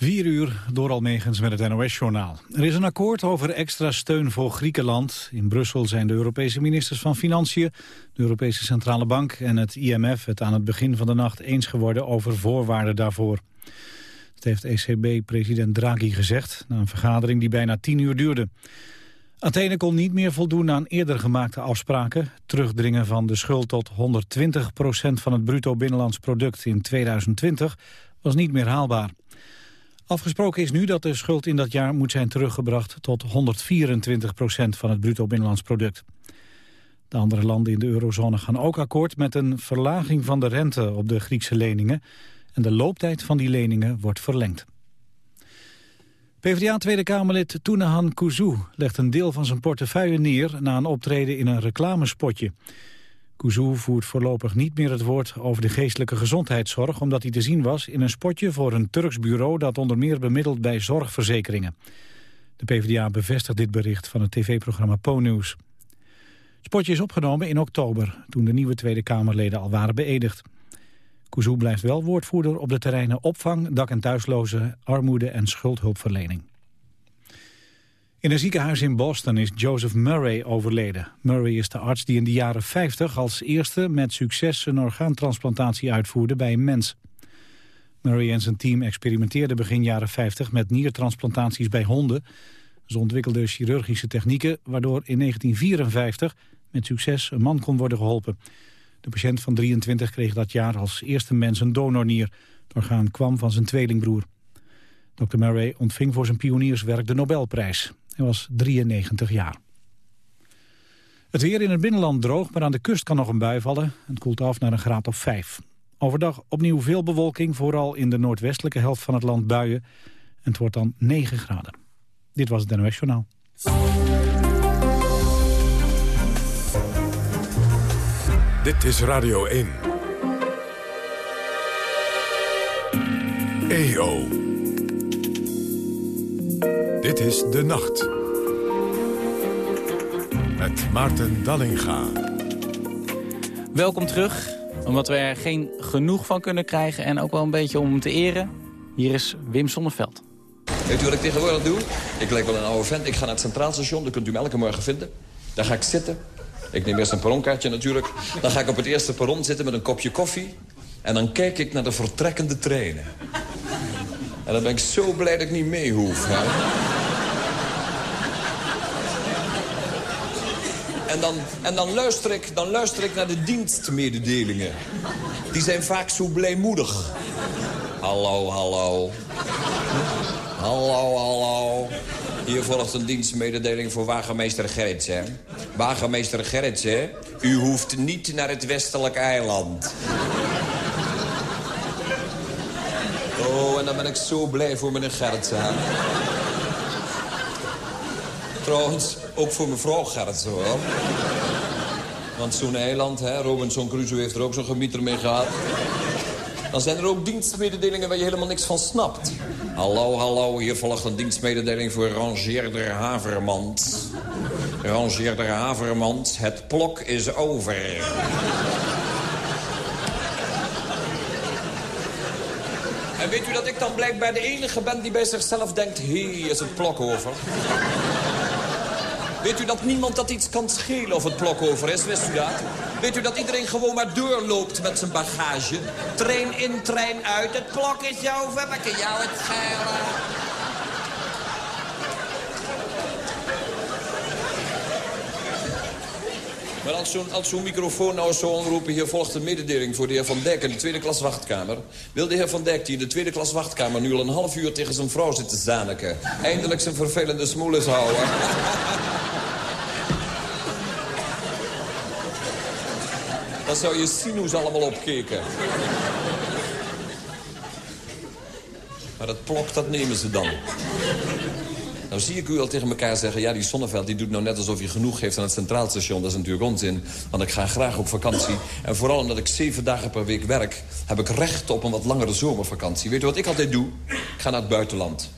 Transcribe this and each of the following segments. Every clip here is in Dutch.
4 uur door Almegens met het NOS-journaal. Er is een akkoord over extra steun voor Griekenland. In Brussel zijn de Europese ministers van Financiën, de Europese Centrale Bank en het IMF het aan het begin van de nacht eens geworden over voorwaarden daarvoor. Dat heeft ECB-president Draghi gezegd na een vergadering die bijna 10 uur duurde. Athene kon niet meer voldoen aan eerder gemaakte afspraken. Terugdringen van de schuld tot 120% van het bruto binnenlands product in 2020 was niet meer haalbaar. Afgesproken is nu dat de schuld in dat jaar moet zijn teruggebracht tot 124 procent van het bruto binnenlands product. De andere landen in de eurozone gaan ook akkoord met een verlaging van de rente op de Griekse leningen. En de looptijd van die leningen wordt verlengd. PvdA-Tweede Kamerlid Tounahan Kuzu legt een deel van zijn portefeuille neer na een optreden in een reclamespotje. Kuzu voert voorlopig niet meer het woord over de geestelijke gezondheidszorg... omdat hij te zien was in een spotje voor een Turks bureau... dat onder meer bemiddelt bij zorgverzekeringen. De PvdA bevestigt dit bericht van het tv-programma Po-News. Het spotje is opgenomen in oktober, toen de nieuwe Tweede Kamerleden al waren beëdigd. Kuzu blijft wel woordvoerder op de terreinen opvang, dak- en thuislozen, armoede en schuldhulpverlening. In een ziekenhuis in Boston is Joseph Murray overleden. Murray is de arts die in de jaren 50 als eerste met succes een orgaantransplantatie uitvoerde bij een mens. Murray en zijn team experimenteerden begin jaren 50 met niertransplantaties bij honden. Ze ontwikkelden chirurgische technieken waardoor in 1954 met succes een man kon worden geholpen. De patiënt van 23 kreeg dat jaar als eerste mens een donornier. Het orgaan kwam van zijn tweelingbroer. Dr. Murray ontving voor zijn pionierswerk de Nobelprijs. Hij was 93 jaar. Het weer in het binnenland droog, maar aan de kust kan nog een bui vallen. Het koelt af naar een graad of 5. Overdag opnieuw veel bewolking, vooral in de noordwestelijke helft van het land buien. En het wordt dan 9 graden. Dit was het NOS Journaal. Dit is Radio 1. EO. Dit is De Nacht. Met Maarten Dallinga. Welkom terug, omdat we er geen genoeg van kunnen krijgen... en ook wel een beetje om hem te eren. Hier is Wim Sonneveld. Weet u wat ik tegenwoordig doe? Ik lijk wel een oude vent. Ik ga naar het Centraal Station, daar kunt u me elke morgen vinden. Daar ga ik zitten. Ik neem eerst een perronkaartje natuurlijk. Dan ga ik op het eerste perron zitten met een kopje koffie. En dan kijk ik naar de vertrekkende treinen. En dan ben ik zo blij dat ik niet mee hoef. Hè? En, dan, en dan, luister ik, dan luister ik naar de dienstmededelingen. Die zijn vaak zo blijmoedig. Hallo, hallo. Hallo, hallo. Hier volgt een dienstmededeling voor wagenmeester Gerritsen. Wagenmeester Gerritsen, u hoeft niet naar het westelijk eiland. Oh, en dan ben ik zo blij voor meneer Gerritsen. Trouwens, ook voor mevrouw Gerritsen, hoor. Want zo'n eiland, hè, Robinson Crusoe heeft er ook zo'n gemieter mee gehad. Dan zijn er ook dienstmededelingen waar je helemaal niks van snapt. Hallo, hallo, hier volgt een dienstmededeling voor rangeerder Havermans. Rangeerder Havermans, het plok is over. En weet u dat ik dan blijkbaar de enige ben die bij zichzelf denkt... hé, is het plok over? Weet u dat niemand dat iets kan schelen of het plok over is? Wist u dat? Weet u dat iedereen gewoon maar doorloopt met zijn bagage? Trein in, trein uit. Het plok is over. Wat kan jou het schelen? Maar als zo'n zo microfoon nou zo omroepen... hier volgt een mededeling voor de heer Van Dijk in de tweede klas wachtkamer. Wil de heer Van Dijk die in de tweede klas wachtkamer... nu al een half uur tegen zijn vrouw zit te eindelijk zijn vervelende smoel houden? Dan zou je sinus allemaal opkeken. Maar dat plok, dat nemen ze dan. Nou zie ik u al tegen elkaar zeggen... ja, die Sonneveld die doet nou net alsof hij genoeg geeft aan het Centraal Station. Dat is natuurlijk onzin, want ik ga graag op vakantie. En vooral omdat ik zeven dagen per week werk... heb ik recht op een wat langere zomervakantie. Weet u wat ik altijd doe? Ik ga naar het buitenland.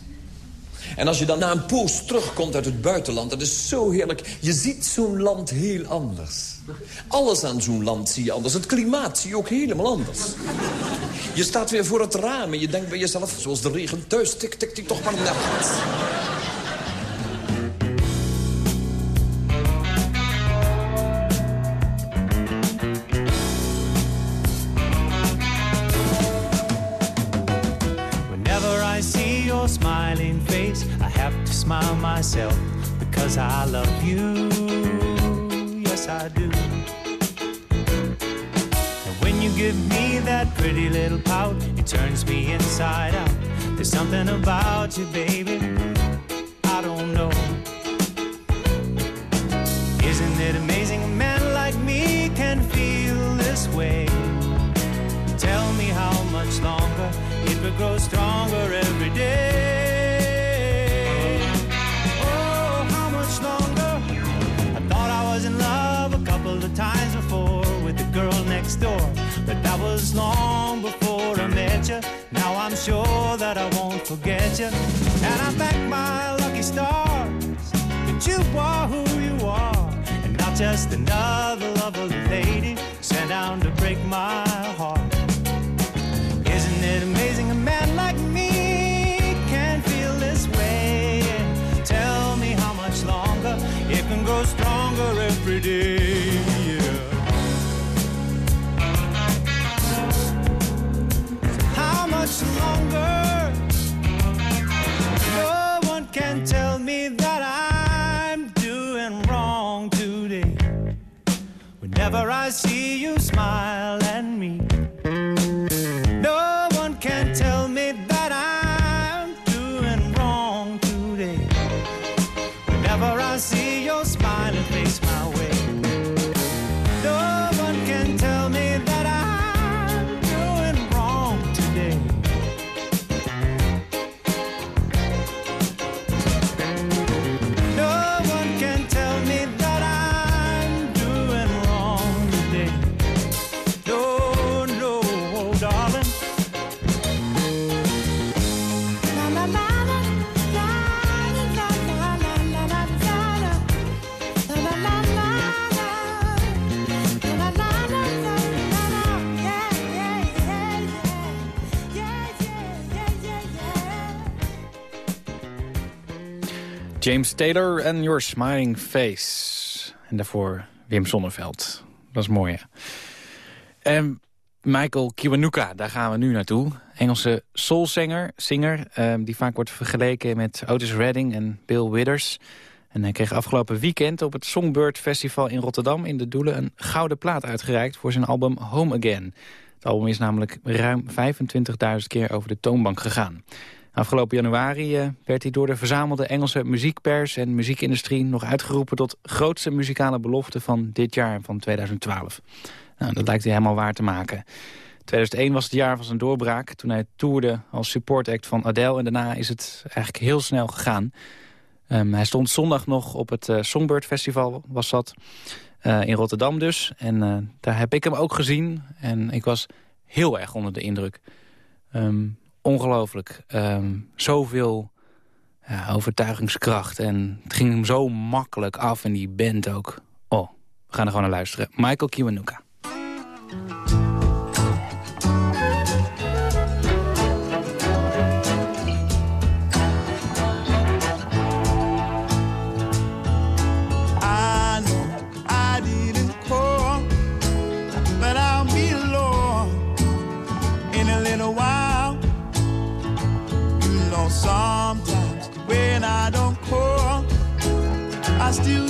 En als je dan na een poos terugkomt uit het buitenland... dat is zo heerlijk. Je ziet zo'n land heel anders. Alles aan zo'n land zie je anders. Het klimaat zie je ook helemaal anders. Je staat weer voor het raam en je denkt bij jezelf... zoals de regen thuis, tik, tik, tik, toch maar net. Whenever I see your smiling face, I have to smile myself because I love you. I do. And when you give me that pretty little pout, it turns me inside out. There's something about you, baby, I don't know. Forget you, and I thank my lucky stars that you are who you are, and not just another lovely lady sent down to break my heart. Isn't it amazing a man like me can feel this way? Tell me how much longer it can grow stronger every day. I see you smile at James Taylor en Your Smiling Face. En daarvoor Wim Sonneveld. Dat is mooi, hè? En Michael Kiwanuka, daar gaan we nu naartoe. Engelse soulzanger, singer, ehm, die vaak wordt vergeleken met Otis Redding en Bill Withers. En hij kreeg afgelopen weekend op het Songbird Festival in Rotterdam... in de Doelen een gouden plaat uitgereikt voor zijn album Home Again. Het album is namelijk ruim 25.000 keer over de toonbank gegaan. Afgelopen januari eh, werd hij door de verzamelde Engelse muziekpers en muziekindustrie nog uitgeroepen tot grootste muzikale belofte van dit jaar, van 2012. Nou, dat lijkt hij helemaal waar te maken. 2001 was het jaar van zijn doorbraak, toen hij toerde als supportact van Adele. En daarna is het eigenlijk heel snel gegaan. Ehm, hij stond zondag nog op het eh, Songbird Festival, was dat, eh, in Rotterdam dus. En daar heb ik hem ook gezien en ik was heel erg onder de indruk. Ehm, ongelooflijk. Ehm, zoveel ja, overtuigingskracht. En het ging hem zo makkelijk af. En die band ook. Oh, we gaan er gewoon naar luisteren. Michael Kiwanuka. I still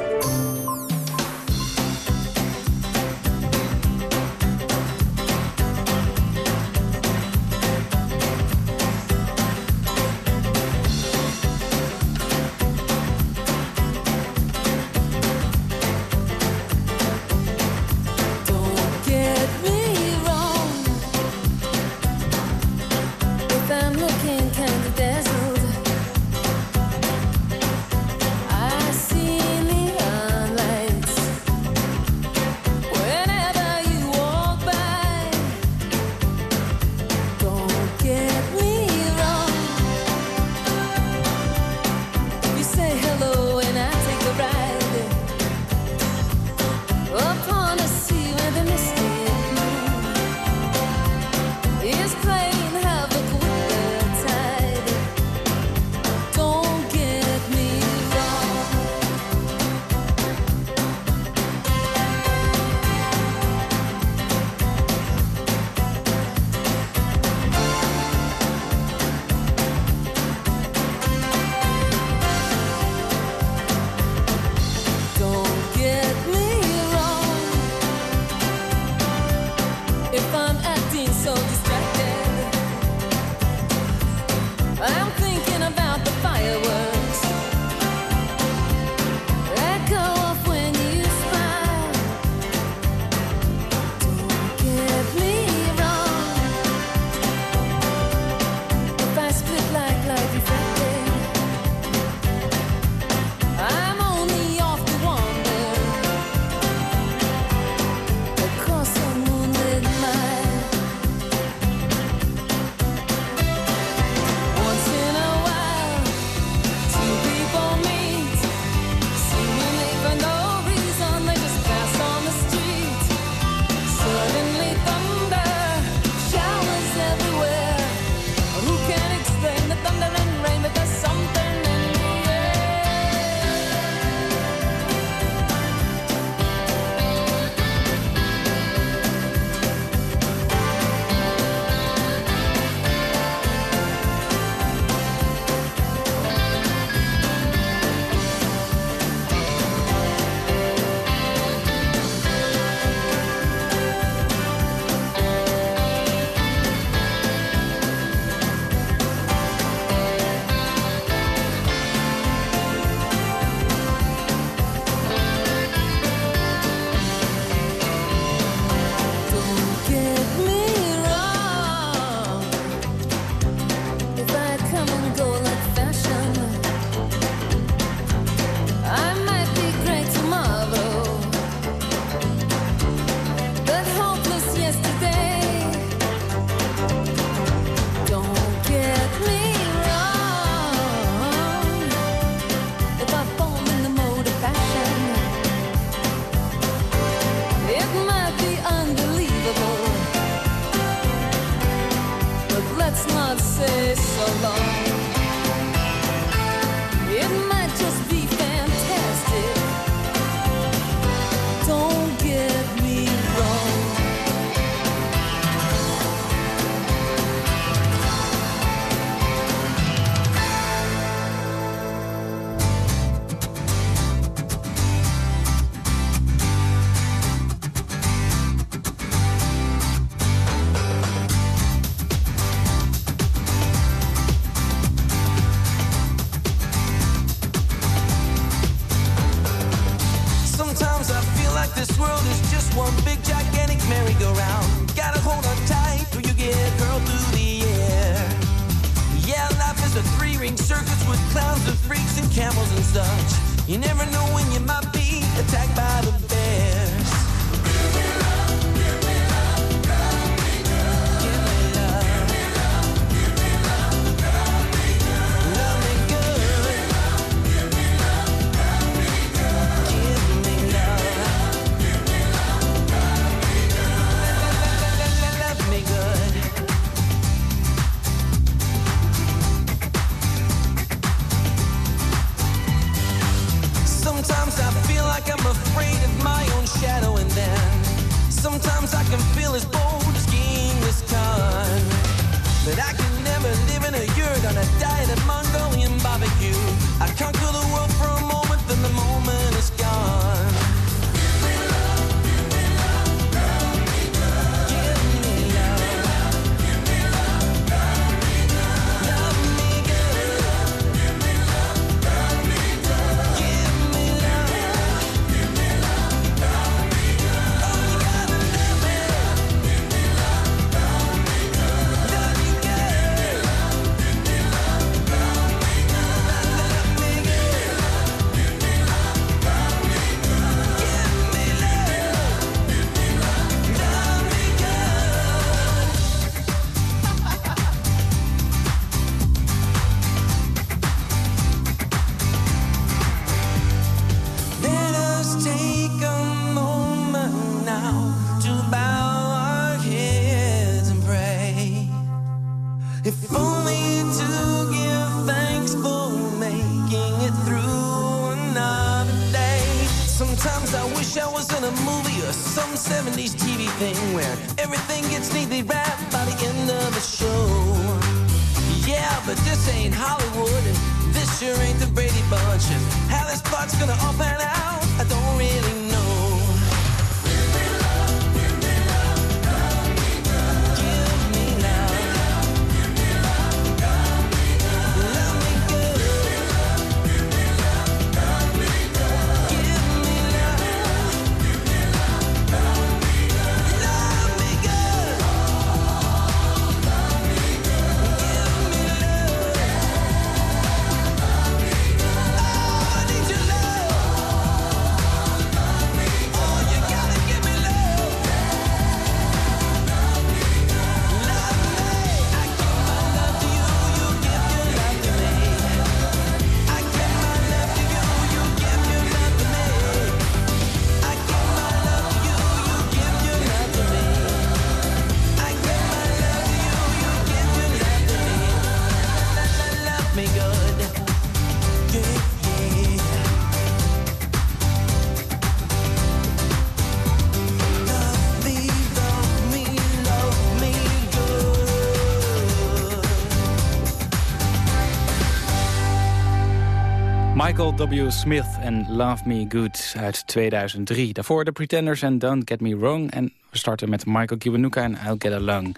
Michael W. Smith en Love Me Good uit 2003. Daarvoor The Pretenders en Don't Get Me Wrong. En we starten met Michael Kiwanuka en I'll Get Along.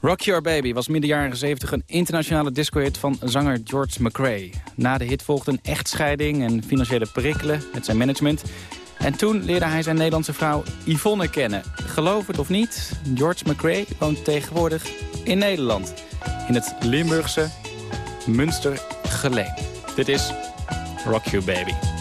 Rock Your Baby was midden jaren 70 een internationale discohit van zanger George McRae. Na de hit volgde een echtscheiding en financiële prikkelen met zijn management. En toen leerde hij zijn Nederlandse vrouw Yvonne kennen. Geloof het of niet, George McRae woont tegenwoordig in Nederland. In het Limburgse Münstergeleen. Dit is Rock You Baby.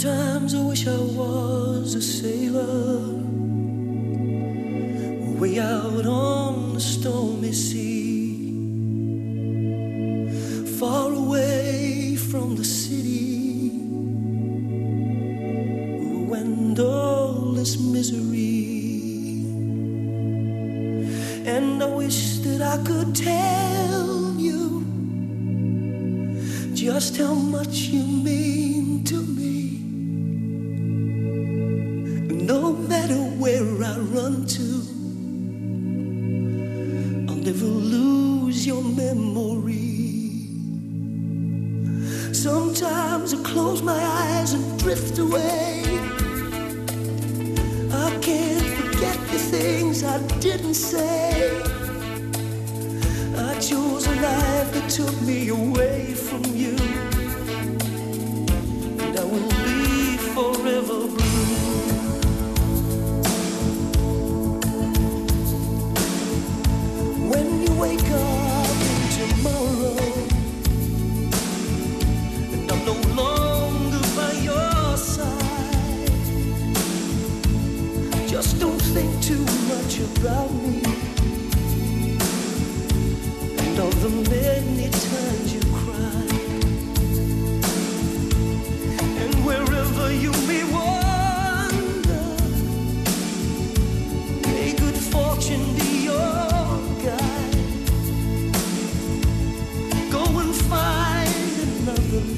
Sometimes I wish I was a sailor, way out on the stormy sea.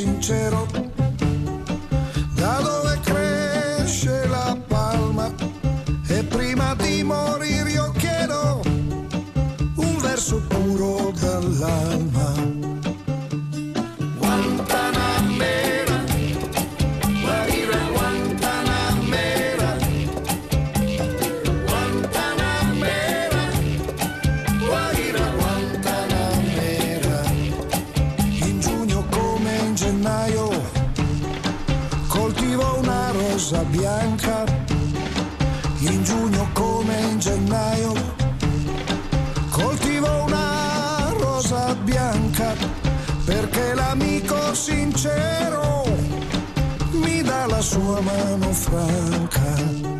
sincero. Rosa bianca, perché l'amico sincero mi dà la sua mano franca.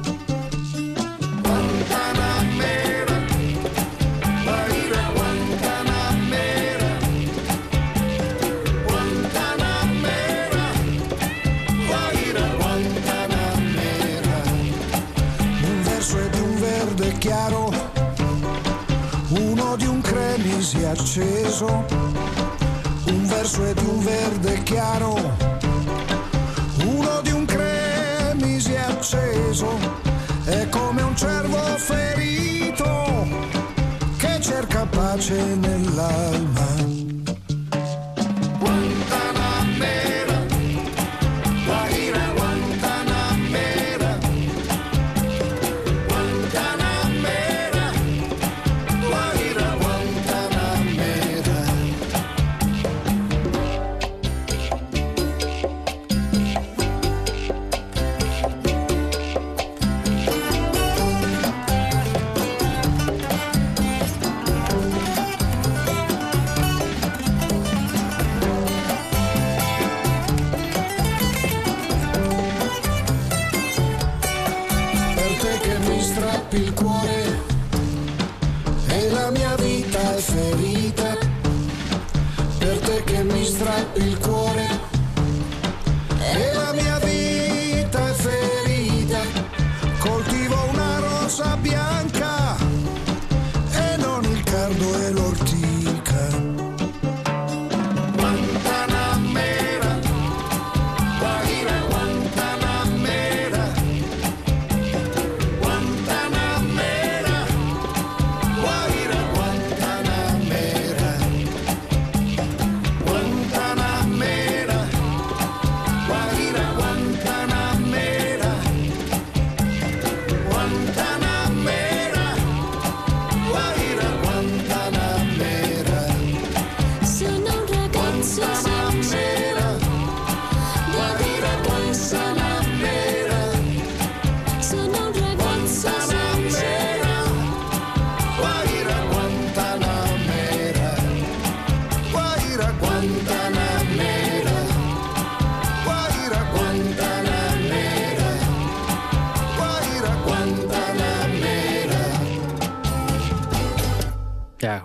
Cremisi acceso. Un verso è di un verde chiaro, uno di un cremisi acceso. È come un cervo ferito che cerca pace nell'alma.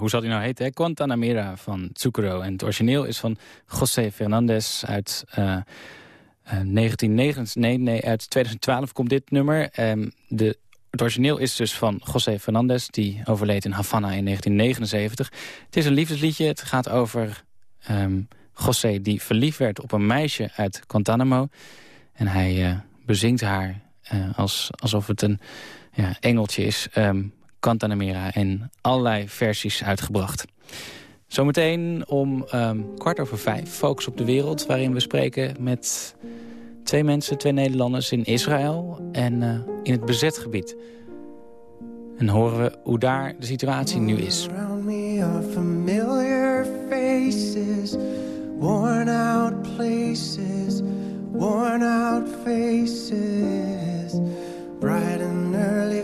Hoe zal die nou heten? hè? Guantanamera van Zucchero. En het origineel is van José Fernandez uit 1990, nee, nee, uit 2012 komt dit nummer. Ehm, de, het origineel is dus van José Fernandez, die overleed in Havana in 1979. Het is een liefdesliedje. Het gaat over ehm José die verliefd werd op een meisje uit Guantanamo. En hij eh, bezingt haar als, alsof het een ja, engeltje is. Ehm Guantanamera in allerlei versies uitgebracht. Zometeen om ehm, kwart over vijf, Focus op de Wereld... waarin we spreken met twee mensen, twee Nederlanders in Israël... en eh, in het bezet gebied. En horen we hoe daar de situatie nu is. Bright and early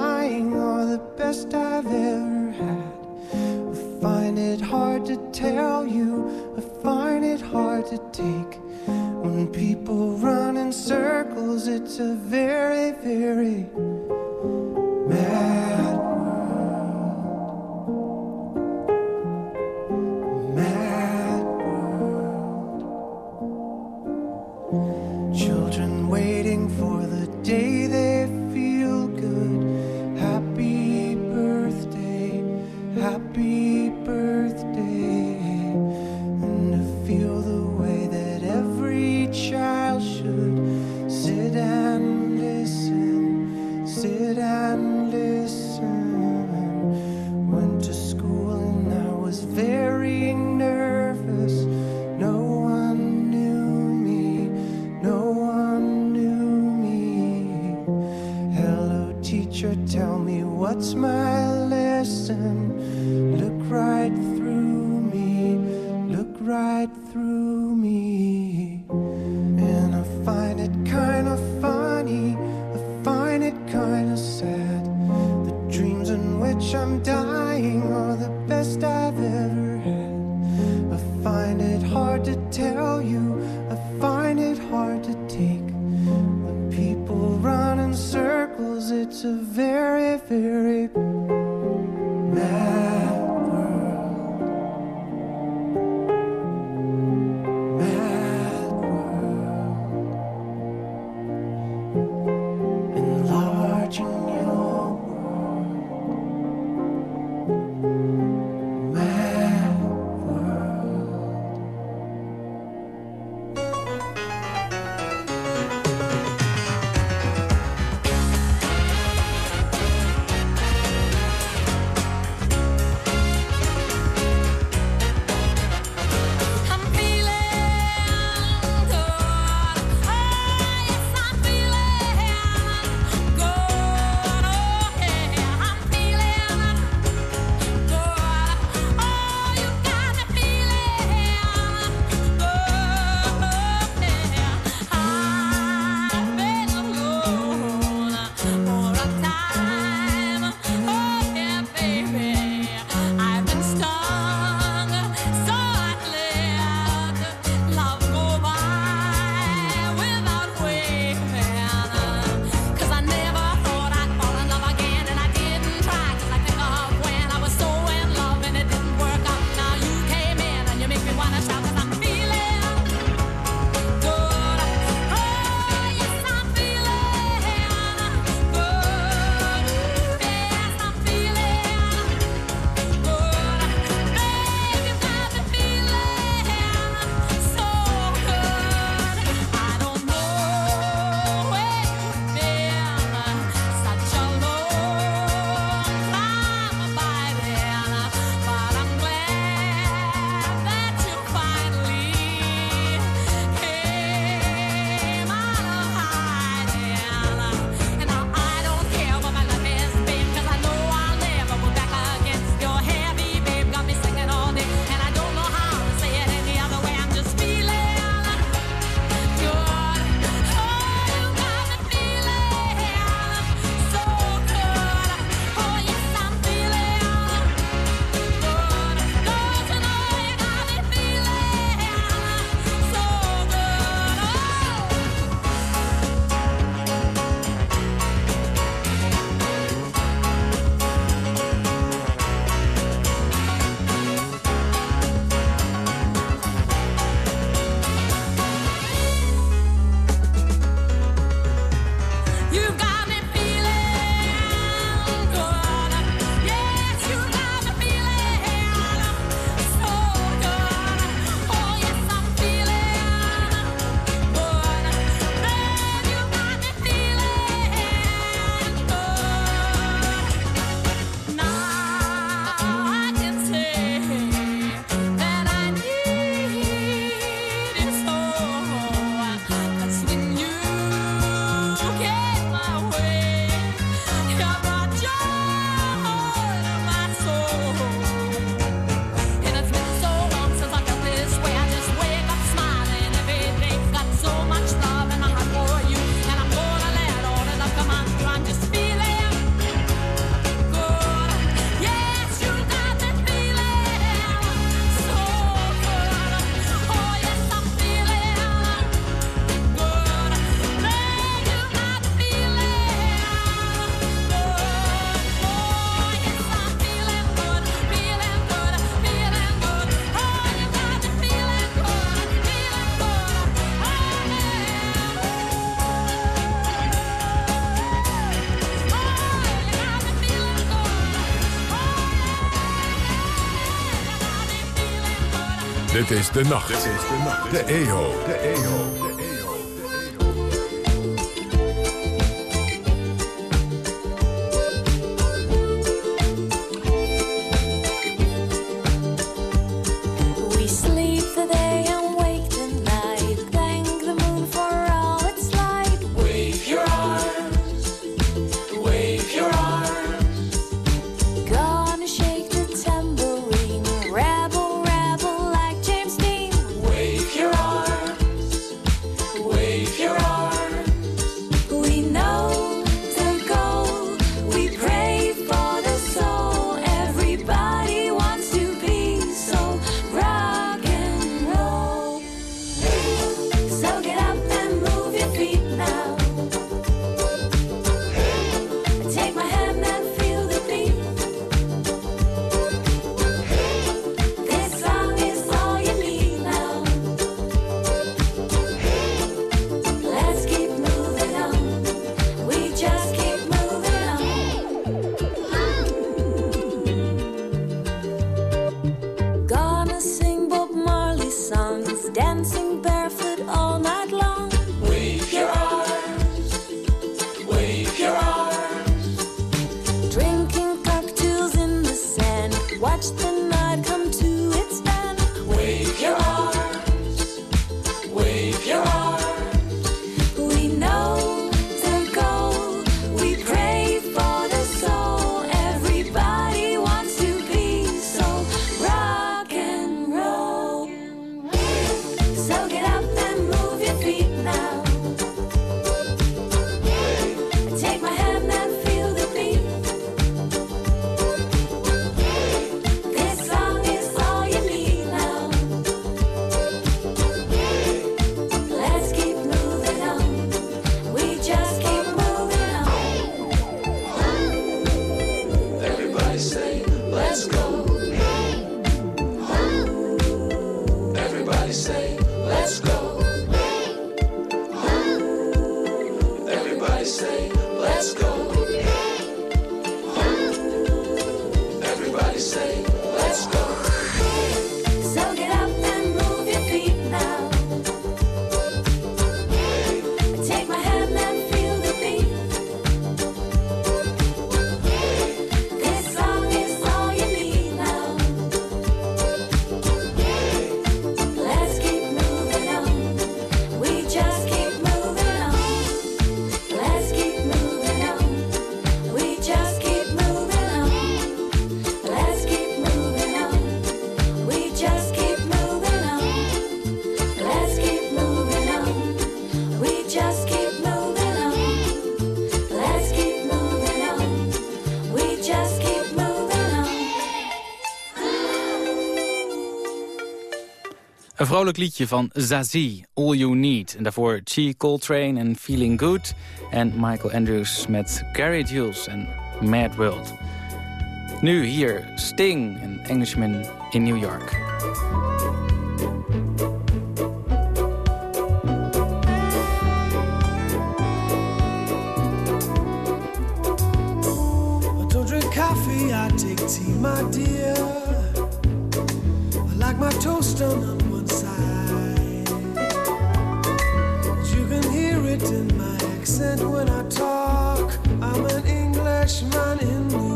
first Dit is de nacht. De nacht. De EO. De EO. Een vrolijk liedje van Zazie, All You Need. En daarvoor Chi Coltrane en Feeling Good. En Michael Andrews met Gary Jules en Mad World. Nu hier Sting een Englishman in New York. Coffee, I take tea, my dear. I like my toast Frenchman in me.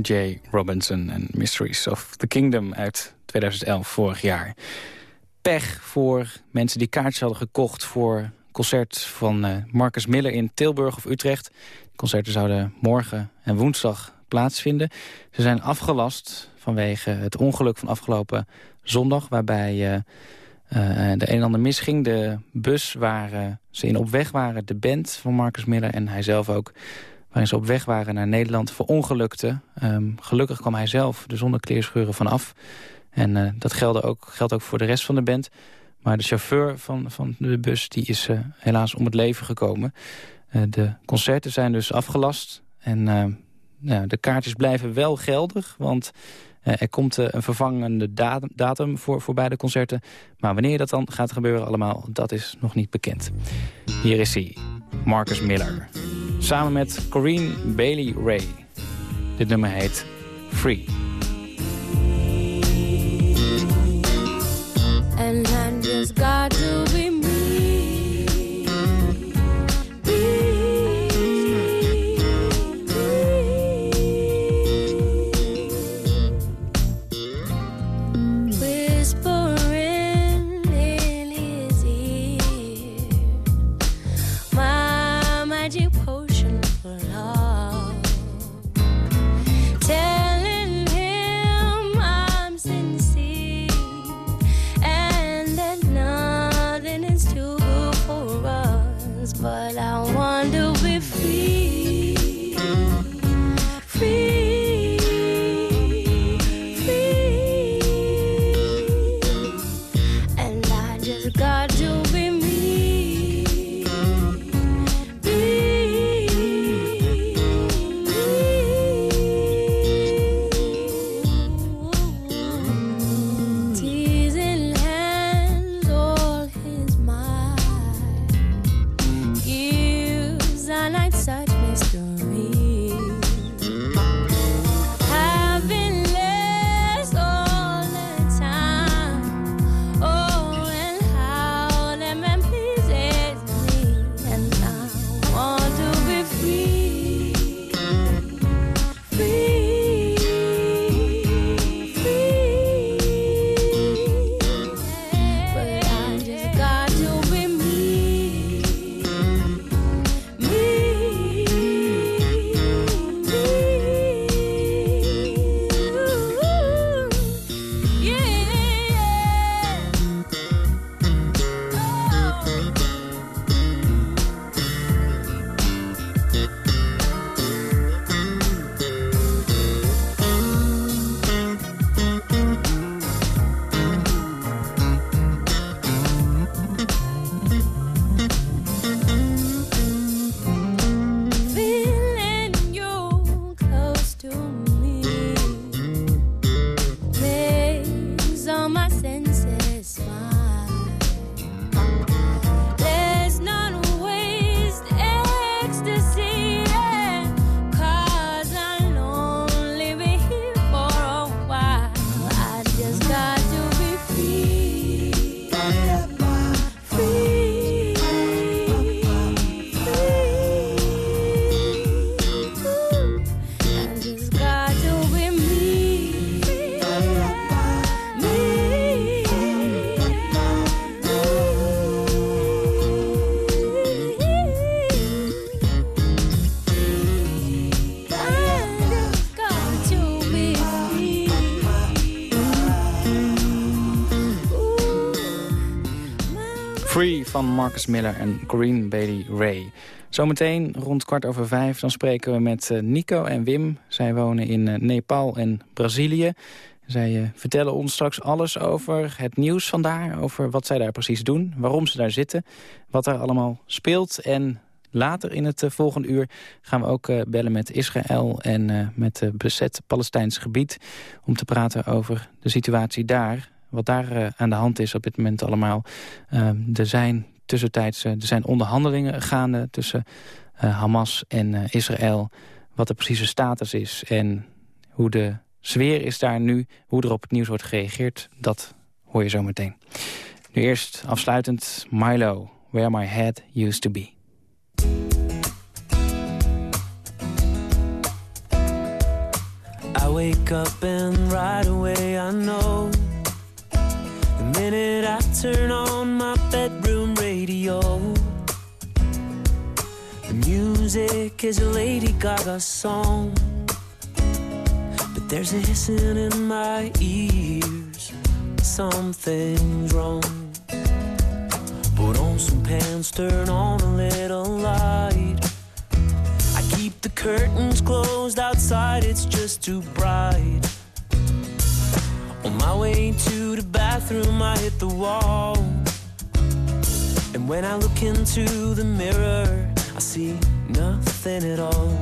J. Robinson en Mysteries of the Kingdom uit 2011, vorig jaar. Pech voor mensen die kaartjes hadden gekocht voor concert van eh, Marcus Miller in Tilburg of Utrecht. De concerten zouden morgen en woensdag plaatsvinden. Ze zijn afgelast vanwege het ongeluk van afgelopen zondag... waarbij eh, eh, de een en ander misging. De bus waar ze in op weg waren, de band van Marcus Miller en hij zelf ook... waarin ze op weg waren naar Nederland, verongelukte. Ehm, gelukkig kwam hij zelf de zonnekleerscheuren vanaf. En eh, dat geldt ook, geldt ook voor de rest van de band. Maar de chauffeur van, van de bus die is eh, helaas om het leven gekomen. Eh, de concerten zijn dus afgelast. En eh, ja, de kaartjes blijven wel geldig, want... er komt een vervangende datum, datum voor, voor beide concerten. Maar wanneer dat dan gaat gebeuren allemaal, dat is nog niet bekend. Hier is hij, Marcus Miller. Samen met Corrine Bailey Ray. Dit nummer heet Free. And got to van Marcus Miller en Corinne Bailey Ray. Zometeen rond kwart over vijf dan spreken we met eh, Nico en Wim. Zij wonen in eh, Nepal en Brazilië. Zij eh, vertellen ons straks alles over het nieuws vandaar. Over wat zij daar precies doen, waarom ze daar zitten. Wat er allemaal speelt. En later in het volgende uur gaan we ook bellen met Israël... en met het bezet Palestijns gebied. Om te praten over de situatie daar wat daar eh, aan de hand is op dit moment allemaal. Ehm, er zijn tussentijds eh, er zijn onderhandelingen gaande tussen eh, Hamas en Israël. Wat de precieze status is en hoe de sfeer is daar nu. Hoe er op het nieuws wordt gereageerd, dat hoor je zo meteen. Nu eerst afsluitend Milo, Where My Head Used To Be. I wake up and right away I know minute I turn on my bedroom radio, the music is a Lady Gaga song. But there's a hissing in my ears, something's wrong. Put on some pants, turn on a little light. I keep the curtains closed outside, it's just too bright. On my way to the bathroom, I hit the wall. And when I look into the mirror, I see nothing at all.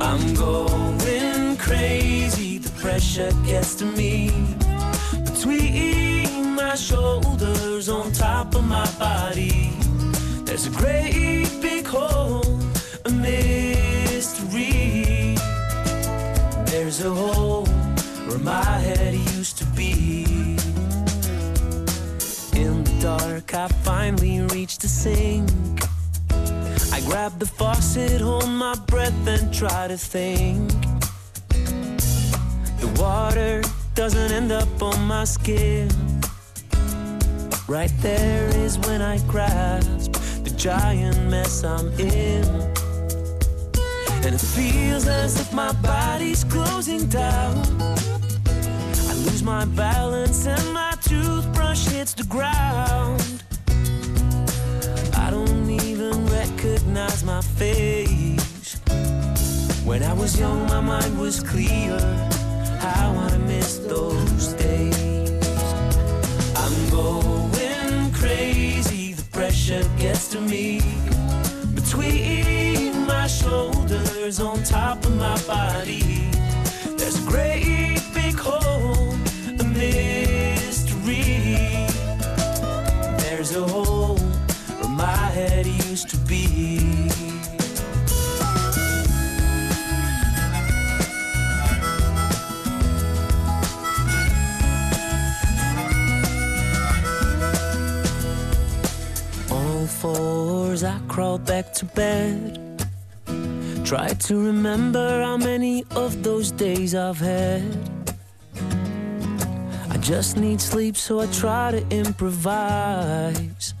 I'm going crazy, the pressure gets to me. Between my shoulders, on top of my body, there's a great big hole, a mystery. There's a hole where my head used to be. In the dark, I finally reached the sink. I grab the faucet, hold my breath, and try to think. The water doesn't end up on my skin. Right there is when I grasp the giant mess I'm in. And it feels as if my body's closing down. Lose my balance and my toothbrush hits the ground. I don't even recognize my face. When I was young, my mind was clear. How I miss those days. I'm going crazy, the pressure gets to me. Between my shoulders, on top of my body, there's a great Where my head used to be. On all fours, I crawled back to bed. Tried to remember how many of those days I've had. Just need sleep, so I try to improvise.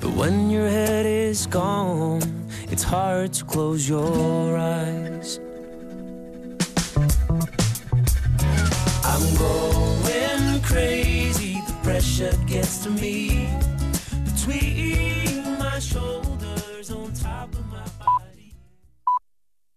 But when your head is gone, it's hard to close your eyes. I'm going crazy, the pressure gets to me. Between